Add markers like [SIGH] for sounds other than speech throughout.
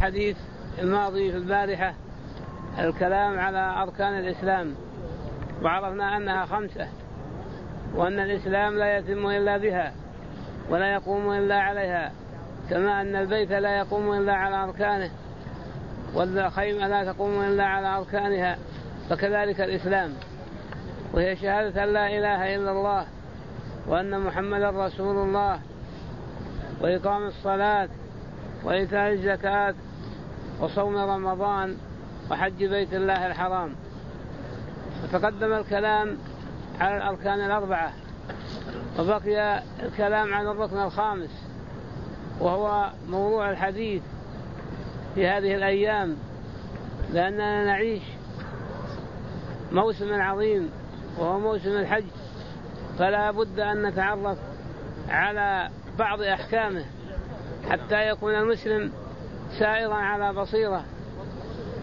الحديث الماضي في البارحة الكلام على أركان الإسلام وعرفنا أنها خمسة وأن الإسلام لا يتم إلا بها ولا يقوم إلا عليها كما أن البيت لا يقوم إلا على أركانه والخيمة لا تقوم إلا على أركانها فكذلك الإسلام. وهي شهادة أن لا إله إلا الله وأن محمدا رسول الله وإقام الصلاة وإيتاء الزكاة وصوم رمضان وحج بيت الله الحرام. وتقدم الكلام على الأركان الأربعة. وبقي الكلام عن الركن الخامس وهو موضوع الحديث في هذه الأيام لأننا نعيش موسم عظيم وهو موسم الحج. فلا بد أن نتعرف على بعض أحكامه حتى يكون المسلم سائرا على بصيرة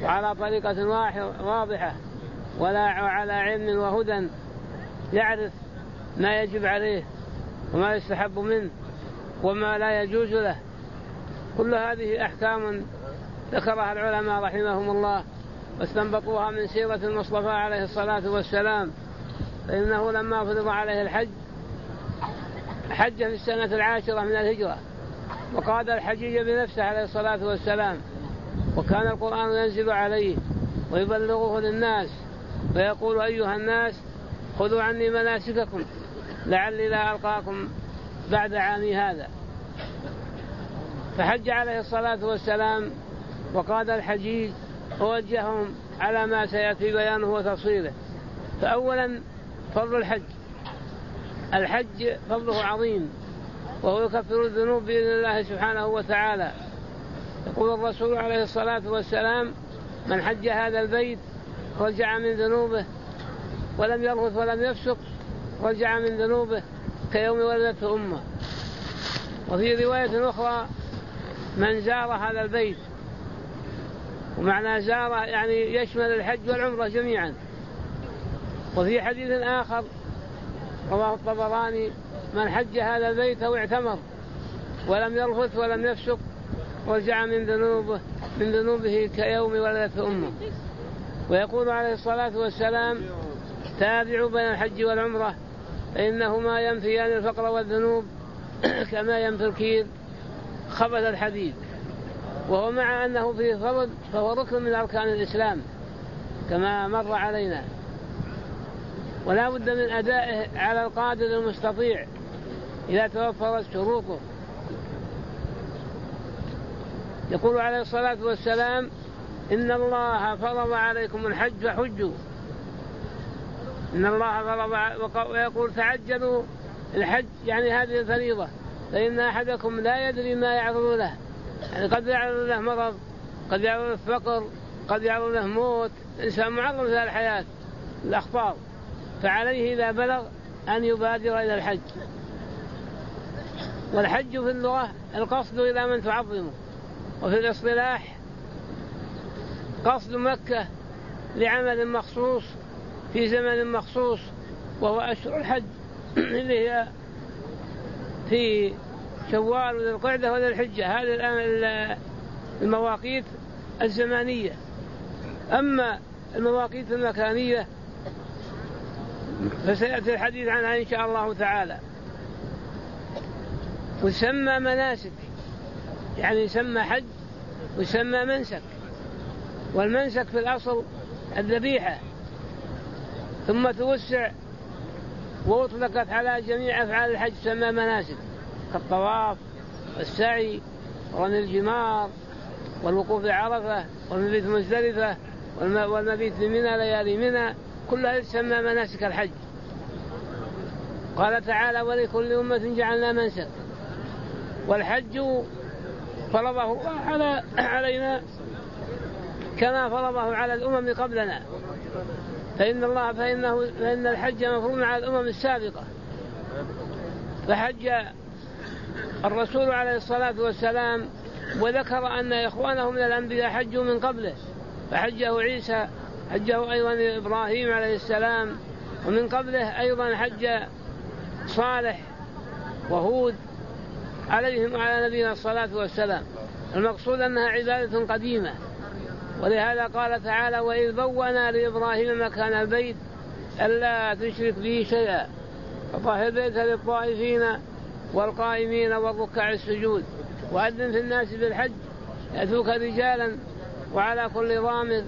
وعلى طريقة واضحة ولا على علم وهدى يعرف ما يجب عليه وما يستحب منه وما لا يجوز له. كل هذه أحكام ذكرها العلماء رحمهم الله واستنبطوها من سيرة المصطفى عليه الصلاة والسلام. فإنه لما فرض عليه الحج حج في السنة العاشرة من الهجرة. وقاد الحجيج بنفسه عليه الصلاة والسلام. وكان القرآن ينزل عليه ويبلغه للناس ويقول أيها الناس خذوا عني مناسككم لعلي لا ألقاكم بعد عامي هذا. فحج عليه الصلاة والسلام وقاد الحجيج ووجههم على ما سيأتي بيانه وتفصيله. فأولا فضل الحج. الحج فضله عظيم. وهو يكفر الذنوب بإذن الله سبحانه وتعالى. يقول الرسول عليه الصلاة والسلام من حج هذا البيت رجع من ذنوبه ولم يرغث ولم يفسق رجع من ذنوبه كيوم ولدته أمه. وفي رواية أخرى من زار هذا البيت. ومعنى زار يعني يشمل الحج والعمرة جميعا. وفي حديث آخر رواه الطبراني من حج هذا البيت أو اعتمر ولم يرفث ولم يفسق رجع من ذنوبه من ذنوبه كيوم ولدته أمه. ويقول عليه الصلاة والسلام تابعوا بين الحج والعمرة فإنهما ينفيان الفقر والذنوب [CLEARS THROAT] كما ينفي الكير خبث الحديد. وهو مع أنه فيه فرض فهو ركن من أركان الإسلام كما مر علينا. ولا بد من أدائه على القادر المستطيع. إذا توفرت شروطه. يقول عليه الصلاة والسلام إن الله فرض عليكم الحج فحجوا. إن الله فرض ويقول تعجلوا الحج يعني هذه الفريضة. فإن أحدكم لا يدري ما يعرض له. يعني قد يعرض له مرض قد يعرض له فقر قد يعرض له موت. إنسان معرض في الحياة الأخطار فعليه إذا بلغ أن يبادر إلى الحج. والحج في اللغة القصد إلى من تعظمه. وفي الاصطلاح قصد مكة لعمل مخصوص في زمن مخصوص وهو أشهر الحج. [CLEARS THROAT] اللي هي في شوال وذي القعدة وذي الحجة. هذه الآن المواقيت الزمانية. أما المواقيت المكانية فسيأتي الحديث عنها إن شاء الله تعالى. ويسمى مناسك. يعني يسمى حج ويسمى منسك. والمنسك في الأصل الذبيحة. ثم توسع وأطلقت على جميع أفعال الحج تسمى مناسك. كالطواف والسعي ورمي الجمار والوقوف بعرفة والمبيت مزدلفة والمبيت بمنى ليالي منى. كلها تسمى مناسك الحج. قال تعالى ولكل أمة جعلنا منسك والحج فرضه على علينا كما فرضه على الأمم قبلنا. فإن الله فإنه فإن الحج مفروض على الأمم السابقة. فحج الرسول عليه الصلاة والسلام وذكر أن إخوانه من الأنبياء حجوا من قبله. فحجه عيسى حجه أيضا إبراهيم عليه السلام ومن قبله أيضا حج صالح وهود. عليهم وعلى نبينا الصلاة والسلام. المقصود أنها عبادة قديمة. ولهذا قال تعالى وإذ بوأنا لإبراهيم مكان البيت ألا تشرك به شيئا. فطهر البيت للطائفين والقائمين والركع السجود. وأذن في الناس بالحج يأتوك رجالا وعلى كل ضامر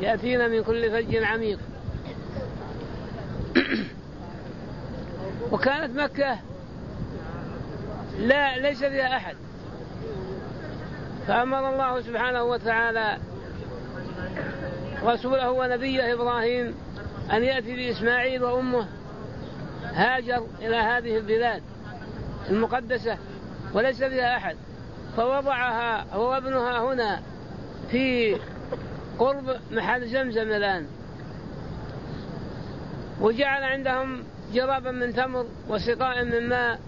يأتين من كل فج عميق. [CLEARS THROAT] وكانت مكة لا ليس فيها أحد. فأمر الله سبحانه وتعالى رسوله ونبيه إبراهيم أن يأتي بإسماعيل وأمه هاجر إلى هذه البلاد المقدسة وليس فيها أحد. فوضعها هو وابنها هنا في قرب محل زمزم الآن. وجعل عندهم جرابا من تمر وسقاء من ماء.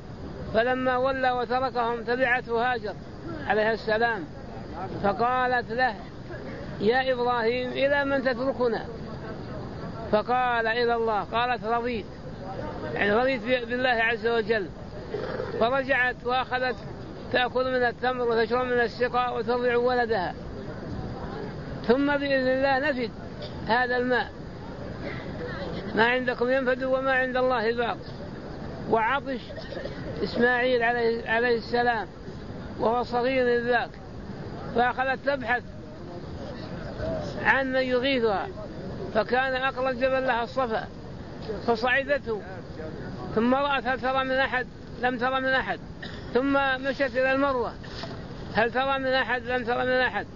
فلما ولى وتركهم تبعته هاجر عليه السلام فقالت له يا إبراهيم إلى من تتركنا؟ فقال إلى الله. قالت رضيت. يعني رضيت بالله عز وجل. فرجعت وأخذت تأكل من التمر وتشرب من السقاء وترضع ولدها. ثم بإذن الله نفد هذا الماء. ما عندكم ينفد وما عند الله باق وعطش إسماعيل عليه, عليه السلام وهو صغير ذاك فأخذت تبحث عن من يغيثها فكان أقرب جبل لها الصفا فصعدته ثم رأت هل ترى من أحد؟ لم ترى من أحد ثم مشت إلى المروة هل ترى من أحد؟ لم ترى من أحد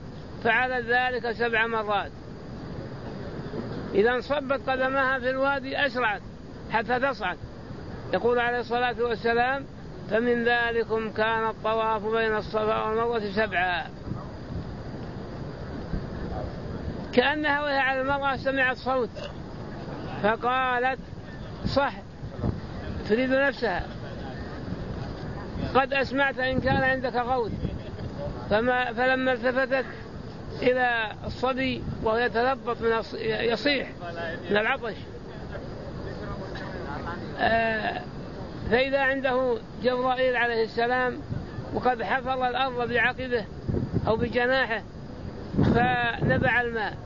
فعلت ذلك سبع مرات. إذا انصبت قدمها في الوادي أسرعت حتى تصعد. يقول عليه الصلاة والسلام فمن ذلكم كان الطواف بين الصفا والمروة سبعا. كأنها وهي على المرأة سمعت صوت فقالت صح تريد نفسها. قد أسمعت إن كان عندك غوث. فما فلما التفتت إلى الصبي وهو يتلبط من يصيح من العطش. آه، فإذا عنده جبرائيل عليه السلام وقد حفر الأرض بعقبه أو بجناحه فنبع الماء.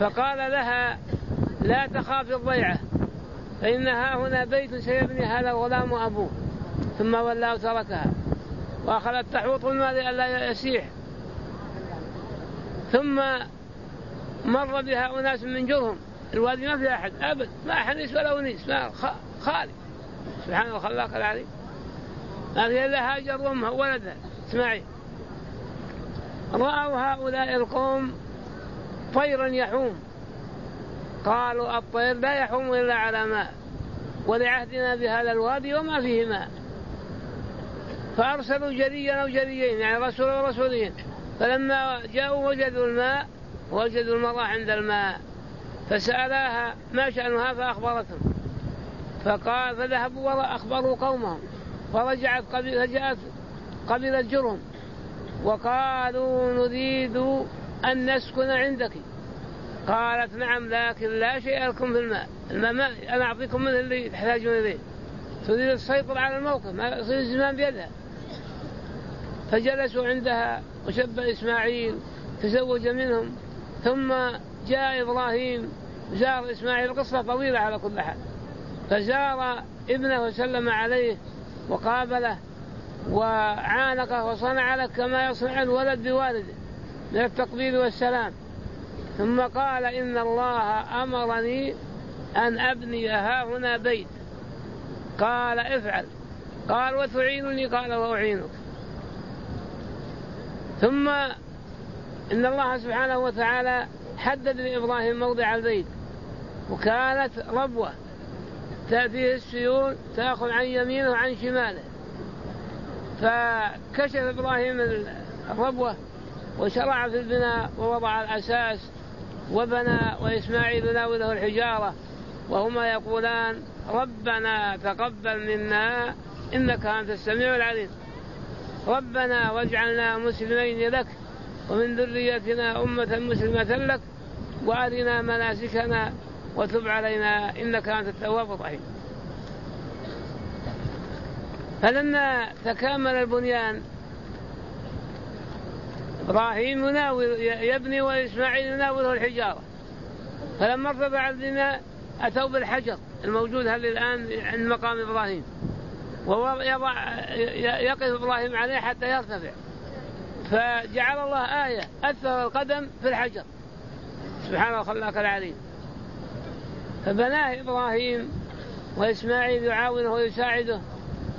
فقال لها لا تخافي الضيعة فإنها هنا بيت سيبني هذا الغلام أبوه. ثم ولى وتركها وأخذت تحوط الماء لئلا يسيح. ثم مر بها أناس من جرهم. الوادي ما فيها أحد أبد. ما حنيس ولا أنيس خالي. سبحان الخلاق العظيم. ما فيها إلا هاجر وأمها وولدها. اسمعي. رأوا هؤلاء القوم طيرا يحوم. قالوا الطير لا يحوم إلا على ماء. ولعهدنا بهذا الوادي وما فيه ماء. فأرسلوا جريا أو جريين يعني رسول ورسولين فلما جاءوا وجدوا الماء وجدوا المرأة عند الماء. فسألاها ما شأنها فأخبرتهم. فقال فذهبوا وأخبروا قومهم فرجعت قبيلة فجاءت قبيلة جرهم وقالوا نريد أن نسكن عندك قالت نعم لكن لا شيء لكم في الماء الماء ما أنا أعطيكم منه اللي تحتاجون إليه. تريد تسيطر على الموقف ما يصير الزمان بيدها. فجلسوا عندها وشب إسماعيل تزوج منهم. ثم جاء إبراهيم زار إسماعيل قصة طويلة على كل حال. فزار ابنه وسلم عليه وقابله وعانقه وصنع لك كما يصنع الولد بوالده من التقبيل والسلام. ثم قال إن الله أمرني أن أبني ها هنا بيت. قال افعل. قال وتعينني؟ قال وأعينك. ثم إن الله سبحانه وتعالى حدد لإبراهيم موضع البيت. وكانت ربوة. تأتيه السيول تأخذ عن يمينه وعن شماله. فكشف إبراهيم الربوة وشرع في البناء ووضع الأساس وبنى وإسماعيل ناوله الحجارة وهما يقولان ربنا تقبل منا إنك أنت السميع العليم. ربنا واجعلنا مسلمين لك ومن ذريتنا أمة مسلمة لك وأرنا مناسكنا وتب علينا إنك أنت التواب الرحيم. فلما تكامل البنيان إبراهيم يناول يبني وإسماعيل يناوله الحجارة. فلما ارتفع البناء أتوا بالحجر الموجود هذه الآن عند مقام إبراهيم. ويضع يقف إبراهيم عليه حتى يرتفع. فجعل الله آية أثر القدم في الحجر. سبحان الخلاق العليم. فبناه إبراهيم وإسماعيل يعاونه ويساعده.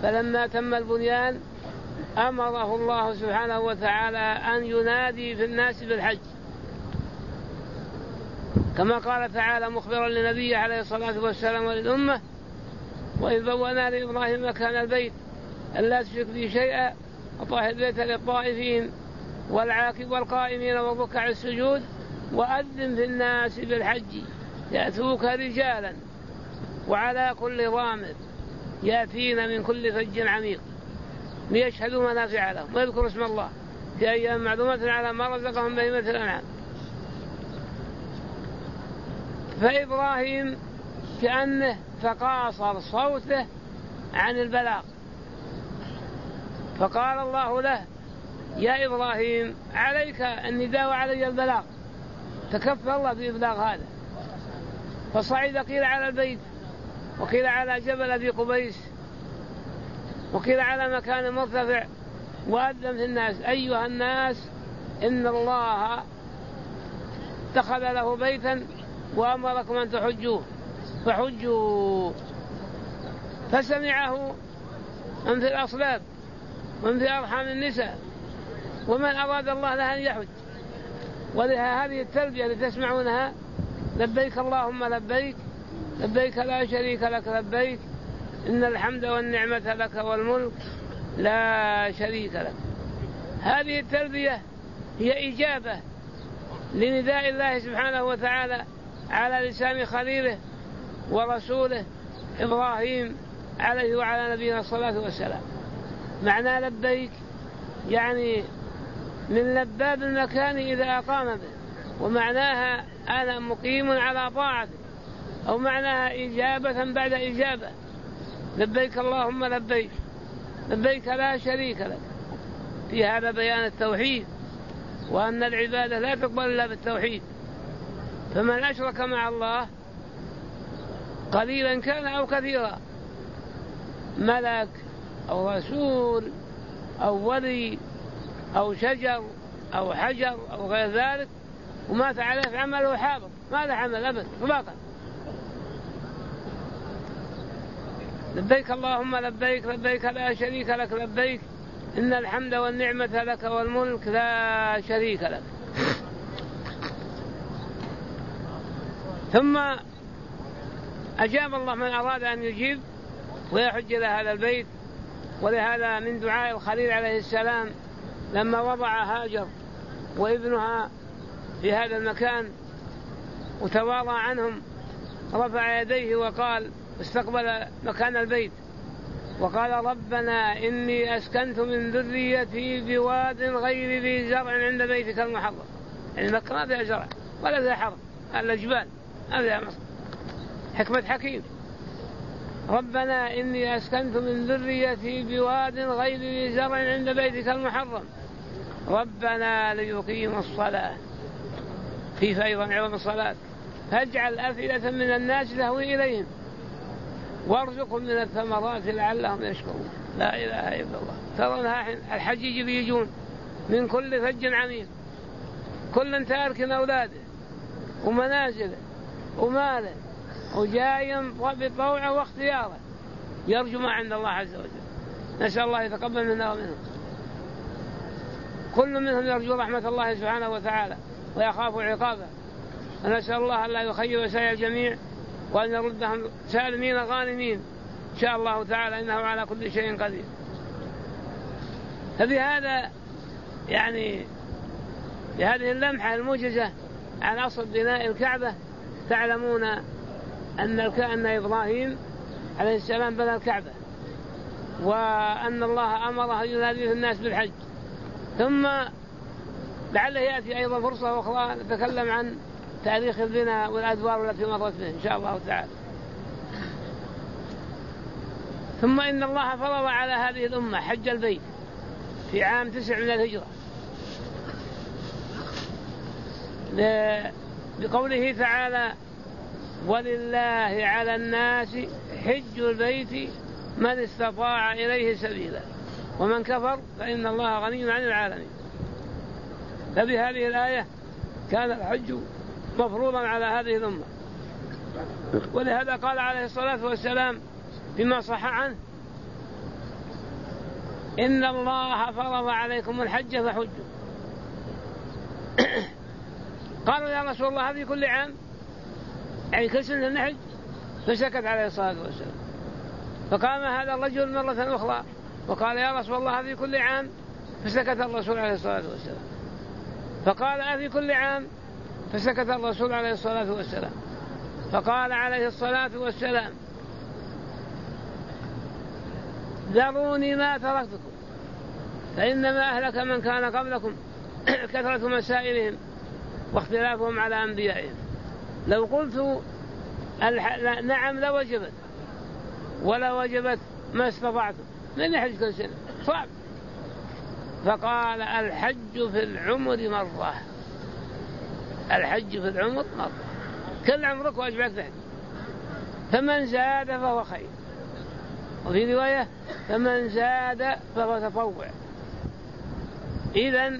فلما تم البنيان أمره الله سبحانه وتعالى أن ينادي في الناس بالحج. كما قال تعالى مخبرا لنبيه عليه الصلاة والسلام وللأمة وإذ بوأنا لإبراهيم مكان البيت ألا تشرك بي شيئا وطهر البيت للطائفين والعاكب والقائمين والركع السجود وأذن في الناس بالحج. يأتوك رجالا وعلى كل ضامر يأتين من كل فج عميق ليشهدوا منافع لهم ويذكروا اسم الله في أيام معلومة على ما رزقهم بهيمة الأنعام. فإبراهيم كأنه تقاصر صوته عن البلاغ. فقال الله له يا إبراهيم عليك النداء وعلي البلاغ. تكفى الله بإبلاغ هذا. فصعد قيل على البيت وقيل على جبل أبي قبيس وقيل على مكان مرتفع وأذن في الناس أيها الناس إن الله اتخذ له بيتا وأمركم أن تحجوه فحجوا. فسمعه من في الأصلاب من في أرحام النساء ومن أراد الله له أن يحج. ولها هذه التلبية التي تسمعونها لبيك اللهم لبيك لبيك لا شريك لك لبيك إن الحمد والنعمة لك والملك لا شريك لك. هذه التلبية هي إجابة لنداء الله سبحانه وتعالى على لسان خليله ورسوله إبراهيم عليه وعلى نبينا الصلاة والسلام. معنى لبيك يعني من لباب المكان إذا أقام به. ومعناها أنا مقيم على طاعته أو معناها إجابة بعد إجابة. لبيك اللهم لبيك لبيك لا شريك لك. في هذا بيان التوحيد وأن العبادة لا تقبل إلا بالتوحيد. فمن أشرك مع الله قليلا كان أو كثيرا ملك أو رسول أو ولي أو شجر أو حجر أو غير ذلك ومات عليه عمله حابط ما له عمل؟ أبدا إطلاقا لبيك اللهم لبيك لبيك لا شريك لك لبيك. إن الحمد والنعمة لك والملك لا شريك لك. ثم أجاب الله من أراد أن يجيب ويحج إلى هذا البيت. ولهذا من دعاء الخليل عليه السلام لما وضع هاجر وابنها في هذا المكان وتواضع عنهم. رفع يديه وقال استقبل مكان البيت. وقال ربنا إني أسكنت من ذريتي بواد غير ذي زرع عند بيتك المحرم. يعني مكة ما فيها زرع ولا فيها حرب الا جبال ما فيها مصر. حكمة حكيم. ربنا إني أسكنت من ذريتي بواد غير ذي زرع عند بيتك المحرم. ربنا ليقيم الصلاة. في أيضا عظم الصلاة. فاجعل أفئدة من الناس تهوي إليهم. وارزقهم من الثمرات لعلهم يشكرون. لا إله إلا الله. ترى الحجيج بيجون من كل فج عميق. كل تارك أولاده ومنازله وماله وجاي بطوعه واختياره. يرجو ما عند الله عز وجل. نسأل الله يتقبل منا ومنهم كل منهم يرجو رحمة الله سبحانه وتعالى. ويخاف عقابه. ونسأل الله أن لا يخيب سعي الجميع وأن يردهم سالمين غانمين. إن شاء الله تعالى إنه على كل شيء قدير. فبهذا يعني بهذه اللمحة الموجزة عن أصل بناء الكعبة تعلمون أن أن إبراهيم عليه السلام بنى الكعبة. وأن الله أمره أن ينادي الناس بالحج. ثم لعله يأتي أيضا فرصة أخرى نتكلم عن تاريخ البناء والأدوار التي مرت به إن شاء الله تعالى. ثم إن الله فرض على هذه الأمة حج البيت في عام تسع من الهجرة. بقوله تعالى ولله على الناس حج البيت من استطاع إليه سبيلا. ومن كفر فإن الله غني عن العالمين. فبهذه الآية كان الحج مفروضا على هذه الأمة. ولهذا قال عليه الصلاة والسلام فيما صح عنه إن الله فرض عليكم الحج فحجوا. قالوا يا رسول الله هذه كل عام؟ يعني كل سنة نحج؟ فسكت عليه الصلاة والسلام. فقام هذا الرجل مرة أخرى وقال يا رسول الله هذه كل عام؟ فسكت الرسول عليه الصلاة والسلام. فقال أفي كل عام؟ فسكت الرسول عليه الصلاة والسلام. فقال عليه الصلاة والسلام ذروني ما تركتكم فإنما أهلك من كان قبلكم [CLEARS THROAT] كثرة مسائلهم واختلافهم على أنبيائهم. لو قلت. نعم لوجبت ولا وجبت ما استطعتم من يحج كل سنة؟ صعب. فقال الحج في العمر مرة. الحج في العمر مرة. كل عمرك واجبك تحج فمن زاد فهو خير. وفي رواية فمن زاد فهو تطوع. إذا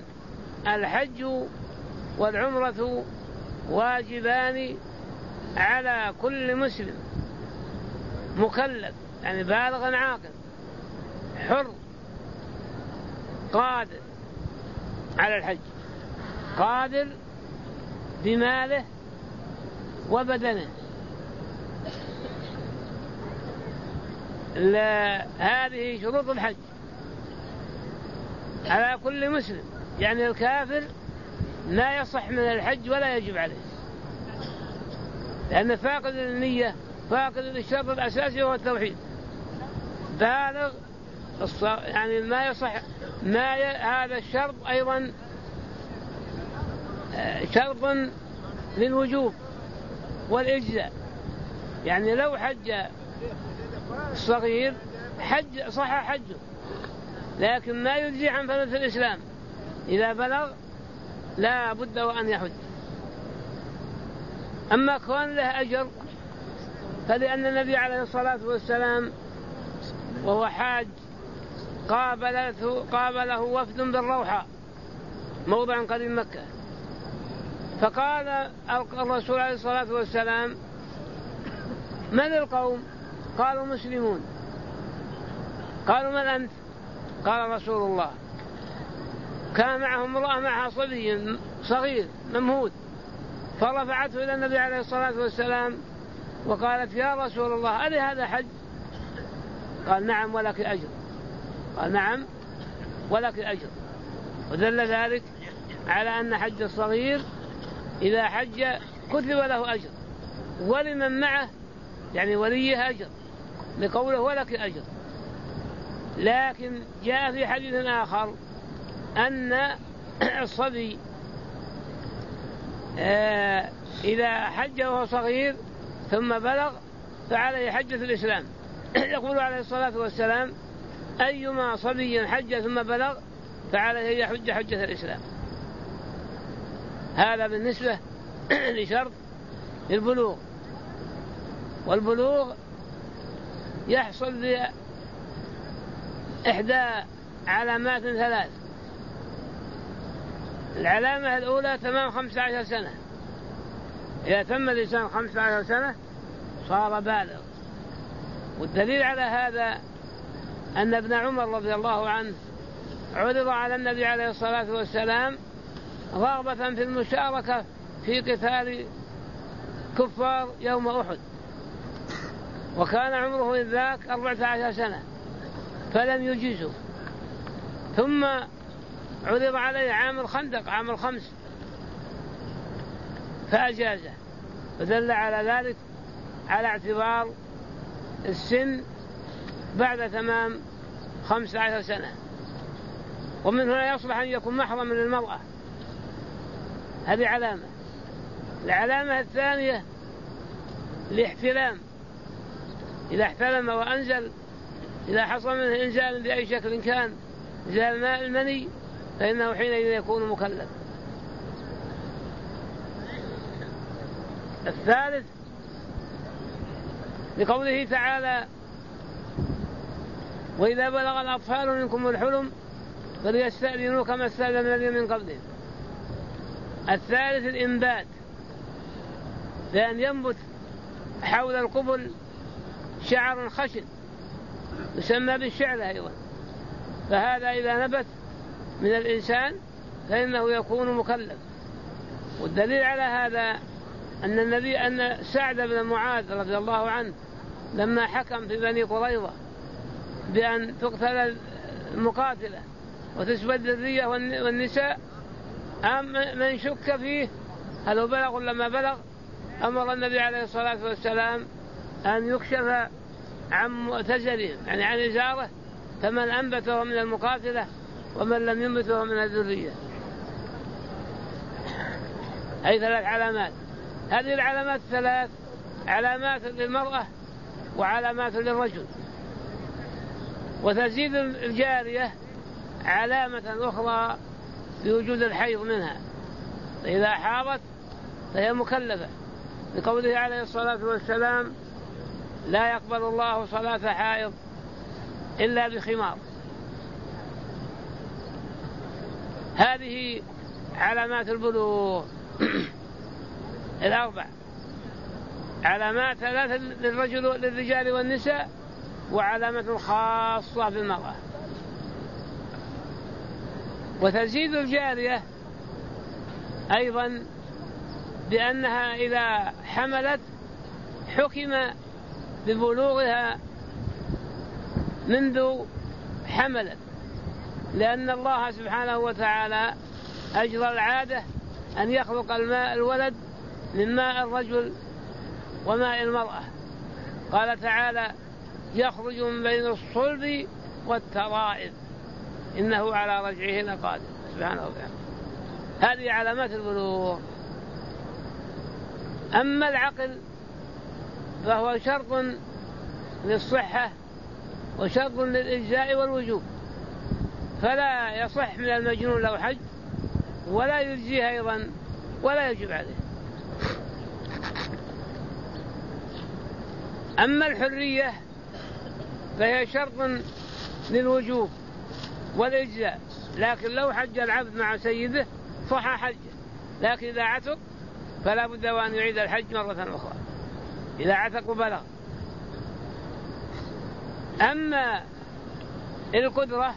الحج والعمرة واجبان على كل مسلم. مكلف يعني بالغ عاقل حر قادر على الحج. قادر بماله وبدنه. هذه شروط الحج. على كل مسلم. يعني الكافر لا يصح من الحج ولا يجب عليه. لأن فاقد النية فاقد الشرط الأساسي هو التوحيد. بالغ يعني ما يصح ما ي... هذا الشرط أيضا آه، شرط للوجوب والإجزاء. يعني لو حج الصغير حج صح حجه لكن ما يجزي عن فرض الإسلام. إذا بلغ لا بد وأن يحج. أما كون له أجر فلأن النبي عليه الصلاة والسلام وهو حاج قابلته قابله وفد بالروحة موضع قريب مكة. فقال الرسول عليه الصلاة والسلام من القوم؟ قالوا مسلمون. قالوا من أنت؟ قال رسول الله. كان معهم امرأة معها صبي صغير ممهود. فرفعته إلى النبي عليه الصلاة والسلام وقالت يا رسول الله ألي هذا حج؟ قال نعم ولك أجر. قال نعم ولك أجر. ودل ذلك على أن حج الصغير إذا حج كتب له أجر. ولمن معه يعني وليه أجر. لقوله ولك أجر. لكن جاء في حديث آخر أن [CLEARS THROAT] الصبي آه، إذا حج وهو صغير ثم بلغ فعليه حجة الإسلام. [CLEARS THROAT] يقول عليه الصلاة والسلام أيما صبي حج ثم بلغ فعليه يحج حجة الإسلام. هذا بالنسبة [CLEARS THROAT] لشرط البلوغ. والبلوغ يحصل بإحدى علامات ثلاث. العلامة الأولى تمام خمسة عشر سنة. إذا تم الإنسان خمسة عشر سنة صار بالغ. والدليل على هذا أن ابن عمر رضي الله عنه عرض على النبي عليه الصلاة والسلام رغبة في المشاركة في قتال كفار يوم أحد. وكان عمره ذاك أربعة عشر سنة فلم يجيزه ثم عرض عليه عام الخندق عام الخمس فأجازه. ودل على ذلك على اعتبار السن بعد تمام خمس عشر سنة. ومن هنا يصلح أن يكون محرم للمرأة هذه علامة. العلامة الثانية الاحتلام. إذا احتلم وأنزل إذا حصل منه إنزال بأي شكل كان إنزال ماء المني فإنه حينئذ يكون مكلف. الثالث لقوله تعالى وإذا بلغ الأطفال منكم الحلم فليستأذنوا كما استأذن الذين من قبلهم. الثالث الإنبات بأن ينبت حول القبل شعر خشن يسمى بالشعلة أيضا. فهذا إذا نبت من الإنسان فإنه يكون مكلف. والدليل على هذا أن النبي أن سعد بن معاذ رضي الله عنه لما حكم في بني قريظة بأن تقتل المقاتلة. وتسبى الذرية والنساء. أم من شك فيه؟ هل هو بلغ ولا ما بلغ؟ أمر النبي عليه الصلاة والسلام أن يكشف عن مؤتزرهم يعني عن إزاره فمن أنبته من المقاتلة ومن لم ينبته من الذرية. أي ثلاث علامات. هذه العلامات الثلاث علامات للمرأة وعلامات للرجل. وتزيد الجارية علامة أخرى بوجود الحيض منها. فإذا حاضت فهي مكلفة. لقوله عليه الصلاة والسلام لا يقبل الله صلاة حائض إلا بخمار. هذه علامات البلوغ. [CLEARS THROAT] الأربع علامات ثلاثة للرجل للرجال والنساء. وعلامة خاصة بالمرأة. وتزيد الجارية أيضا بأنها إذا حملت حكم ببلوغها منذ حملت. لأن الله سبحانه وتعالى أجرى العادة أن يخلق الماء الولد من ماء الرجل وماء المرأة. قال تعالى يخرج من بين الصلب والترائب. إنه على رجعه لقادر. سبحانه وتعالى هذه علامات البلوغ. أما العقل فهو شرط للصحة وشرط للإجزاء والوجوب. فلا يصح من المجنون لو حج ولا يجزيه أيضا ولا يجب عليه. أما الحرية فهي شرط للوجوب والإجزاء. لكن لو حج العبد مع سيده صح حجه لكن إذا عتق فلا بد وأن يعيد الحج مرة أخرى. إذا عتق وبلغ. أما القدرة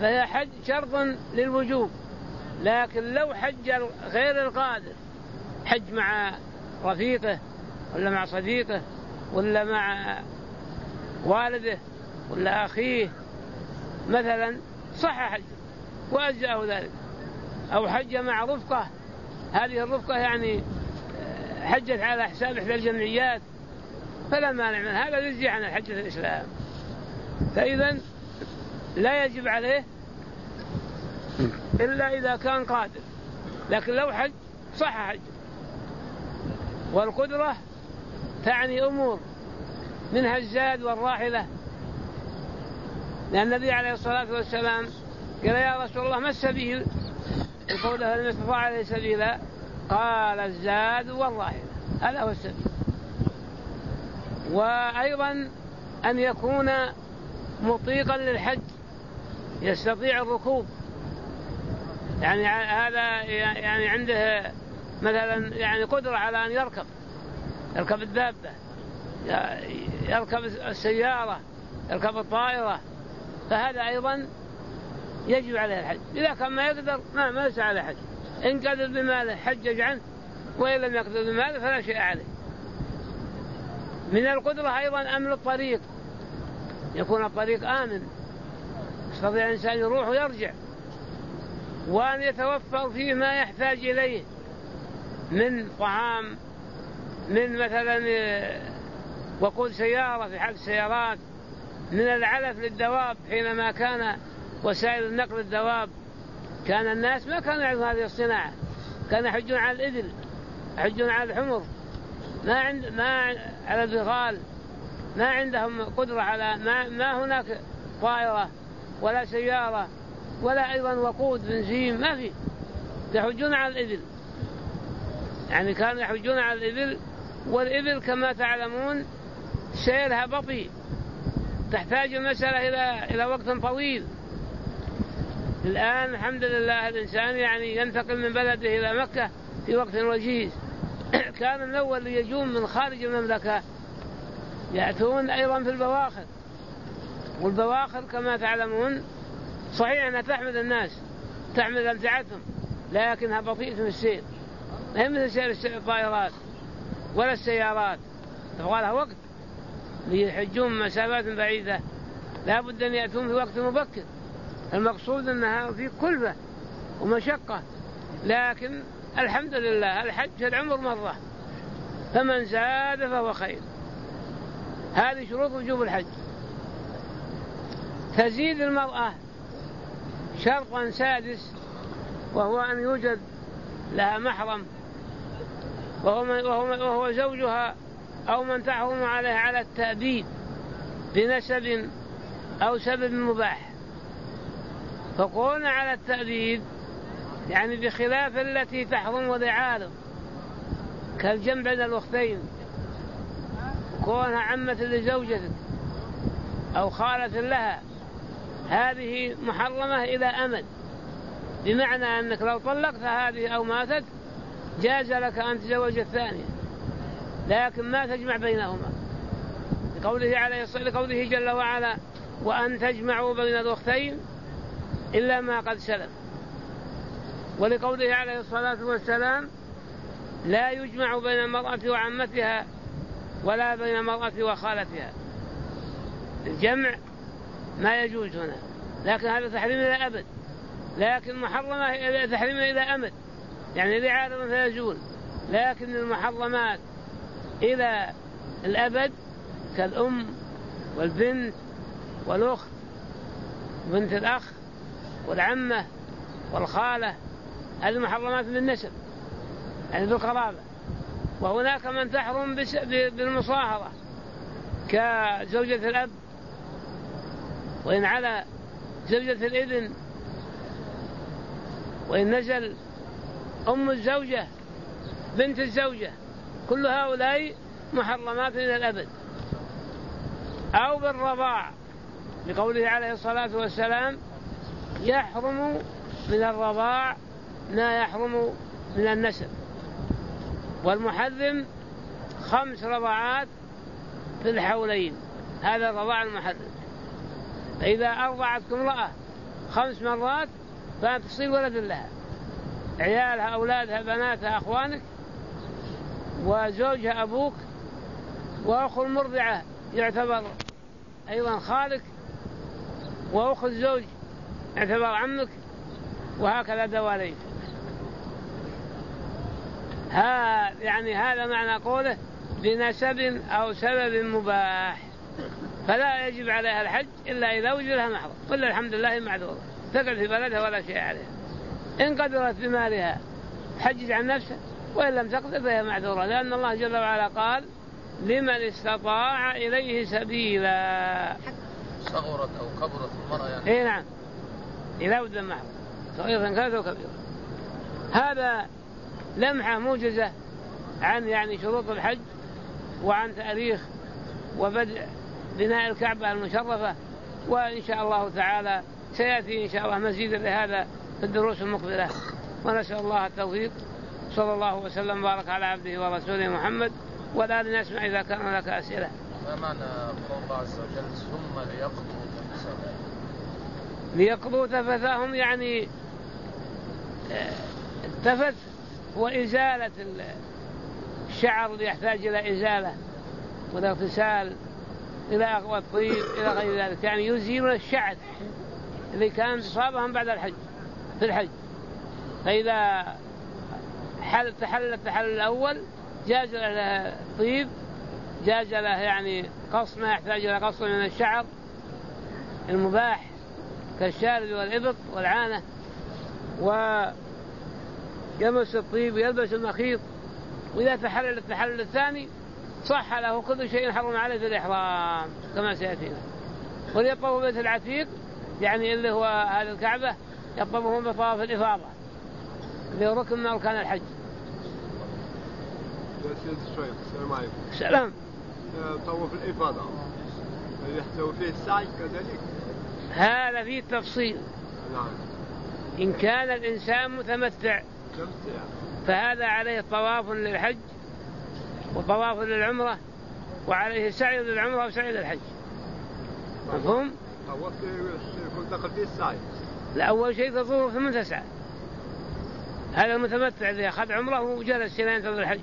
فهي حج شرط للوجوب. لكن لو حج غير القادر حج مع رفيقه ولا مع صديقه ولا مع والده ولا أخيه مثلا صح حج وأجزأه ذلك. أو حج مع رفقة. هذه الرفقة يعني حجت على حساب إحدى الجمعيات. فلا مانع من هذا يجزي عن الحج الإسلام. فإذا لا يجب عليه إلا إذا كان قادر. لكن لو حج صح حج والقدرة تعني أمور. منها الزاد والراحلة. لأن النبي عليه الصلاة والسلام قال يا رسول الله ما السبيل؟ القول هل استطاع عليه سبيلا؟ قال الزاد والراحلة. هذا هو السبيل. وأيضا أن يكون مطيقا للحج يستطيع الركوب. يعني هذا يعني عنده مثلا يعني قدرة على أن يركب يركب الدابة. يركب السيارة يركب الطائرة فهذا أيضا يجب عليه الحج. إذا كان ما يقدر ما ما ليس عليه حج إن قدر بماله حجج عنه وإن لم يقدر بماله فلا شيء عليه. من القدرة أيضا أمن الطريق. يكون الطريق آمن. يستطيع الإنسان يروح ويرجع. وأن يتوفر فيه ما يحتاج إليه. من طعام من مثلا وقود سيارة في حال السيارات من العلف للدواب حينما كان وسائل النقل الدواب. كان الناس ما كانوا يعرفون هذه الصناعة. كانوا يحجون على الإبل يحجون على الحمر. ما عند ما على البغال. ما عندهم قدرة على ما, ما هناك طائرة ولا سيارة ولا أيضا وقود بنزين ما في. يحجون على الإبل. يعني كانوا يحجون على الإبل والإبل كما تعلمون سيرها بطيء تحتاج المسألة إلى إلى وقت طويل. الآن الحمد لله الإنسان يعني ينتقل من بلده إلى مكة في وقت وجيز. [CLEARS THROAT] كان الأول يجون من خارج المملكة. يأتون أيضا في البواخر. والبواخر كما تعلمون صحيح أنها تحمل الناس تحمل أمتعتهم لكنها بطيئة في السير. هي مثل سير الطائرات ولا السيارات؟ تبغى لها وقت. ليحجون مسافات بعيدة. لا بد أن يأتون في وقت مبكر. المقصود أنها في كلفة ومشقة. لكن الحمد لله الحج العمر مرة. فمن زاد فهو خير. هذه شروط وجوب الحج. تزيد المرأة شرطا سادس وهو أن يوجد لها محرم. وهو, وهو, وهو زوجها أو من تحرم عليه على التأبيد بنسب أو سبب مباح. فقولنا على التأبيد يعني بخلاف التي تحرم وتعارض كالجمع بين الأختين. كونها عمة لزوجتك أو خالة لها. هذه محرمة إلى أمد بمعنى أنك لو طلقت هذه أو ماتت جاز لك أن تزوج الثانية. لكن ما تجمع بينهما. لقوله, عليه لقوله جل وعلا وأن تجمعوا بين الأختين إلا ما قد سلم ولقوله عليه الصلاة والسلام لا يجمع بين المرأة وعمتها ولا بين المرأة وخالتها. الجمع ما يجوز هنا لكن هذا تحريم إلى أبد. لكن محرمة تحريم إلى أمد. يعني عارض فيزول لكن المحرمات إلى الأبد كالأم والبنت والأخت بنت الأخ والعمة والخالة هذه محرمات بالنسب يعني بالقرابة وهناك من تحرم بالمصاهرة كزوجة الأب وإن على زوجة الإبن وإن نزل أم الزوجة بنت الزوجة. كل هؤلاء محرمات إلى الأبد. أو بالرضاع لقوله عليه الصلاة والسلام يحرم من الرضاع ما يحرم من النسب. والمحرم خمس رضعات في الحولين. هذا الرضاع المحرم. فإذا أرضعت امرأة؟ خمس مرات فأنت تصير ولد لها. عيالها أولادها بناتها أخوانك وزوجها أبوك وأخو المرضعة يعتبر أيضا خالك وأخو الزوج يعتبر عمك وهكذا دواليك. ها يعني هذا معنى قوله بنسب أو سبب مباح. فلا يجب عليها الحج إلا إذا وجد لها محرم ولا الحمد لله معذورة تقعد في بلدها ولا شيء عليها. إن قدرت بمالها حجج عن نفسها. وإن لم تقدر فهي معذورة لأن الله جل وعلا قال لمن استطاع إليه سبيلا. صغرت أو كبرت المرأة يعني. إيه نعم. إذا وجد محرم صغيرة كانت أو كبيرة. هذا لمحة موجزة عن يعني شروط الحج وعن تأريخ وبدء بناء الكعبة المشرفة وإن شاء الله تعالى سيأتي إن شاء الله مزيدا لهذا في الدروس المقبلة. ونسأل الله التوفيق. صلى الله وسلم وبارك على عبده ورسوله محمد والآن نسمع إذا كان لك أسئلة. ما معنى قول الله عز وجل ثم ليقضوا تفثهم ليقضوا تفثهم يعني آه، التفث هو إزالة الشعر اللي يحتاج إلى إزالة والاغتسال إلى أقوى الطيب إلى غير ذلك. يعني يزيل الشعر اللي كان أصابهم بعد الحج في الحج. فإذا حل تحل التحلل الأول. جاز له طيب. جاز له يعني قص ما يحتاج إلى قص من الشعر المباح كالشارد والإبط والعانة. ويمس الطيب ويلبس المخيط. وإذا تحلل التحلل الثاني صح له كل شيء حرم عليه في الإحرام كما سيأتينا. وليطوف بيت العتيق يعني اللي هو هذه الكعبة يطوفون بطواف الإفاضة. اللي هو ركن من أركان الحج. السلام عليكم. سلام آه، طواف الإفاضة هل يحتوي فيه السعي كذلك؟ هذا فيه تفصيل. نعم. إن كان الإنسان متمتع تمتع فهذا عليه طواف للحج وطواف للعمرة وعليه سعي للعمرة وسعي للحج. مفهوم؟ طواف يكون دخل فيه السعي. لا أول شيء تطوف ثم تسعى. هذا المتمتع إذا أخذ عمره وجلس هنا ينتظر الحج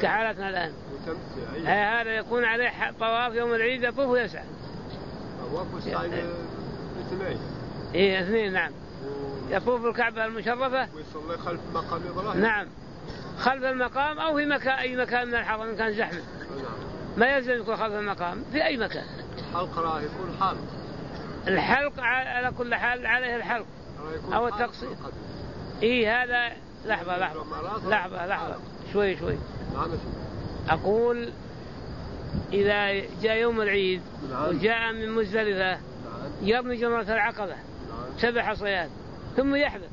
كحالتنا الآن. متمتع هذا يكون عليه طواف يوم العيد يطوف ويسعى. طواف والسعي الاثنين إيه اثنين نعم. يطوف الكعبة المشرفة. ويصلي خلف مقام إبراهيم. نعم. خلف المقام أو في مكان أي مكان من الحرم إن كان زحمة. نعم. ما يلزم يكون خلف المقام في أي مكان. الحلق راه يكون حلق الحلق على كل حال عليه الحلق. أو التقصير. إيه هذا لحظة لحظة. لحظة لحظة. شوي شوي. نعم. أقول إذا جاء يوم العيد نعم. وجاء من مزدلفة نعم. يرمي جمرة العقبة سبع حصيات ثم يحلق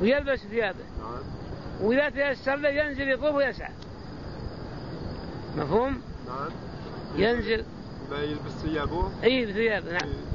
ويلبس ثيابه. وإذا تيسر له ينزل يطوف ويسعى. مفهوم؟ نعم. ينزل. يلبس ثيابه. اي بثيابه نعم. إيه.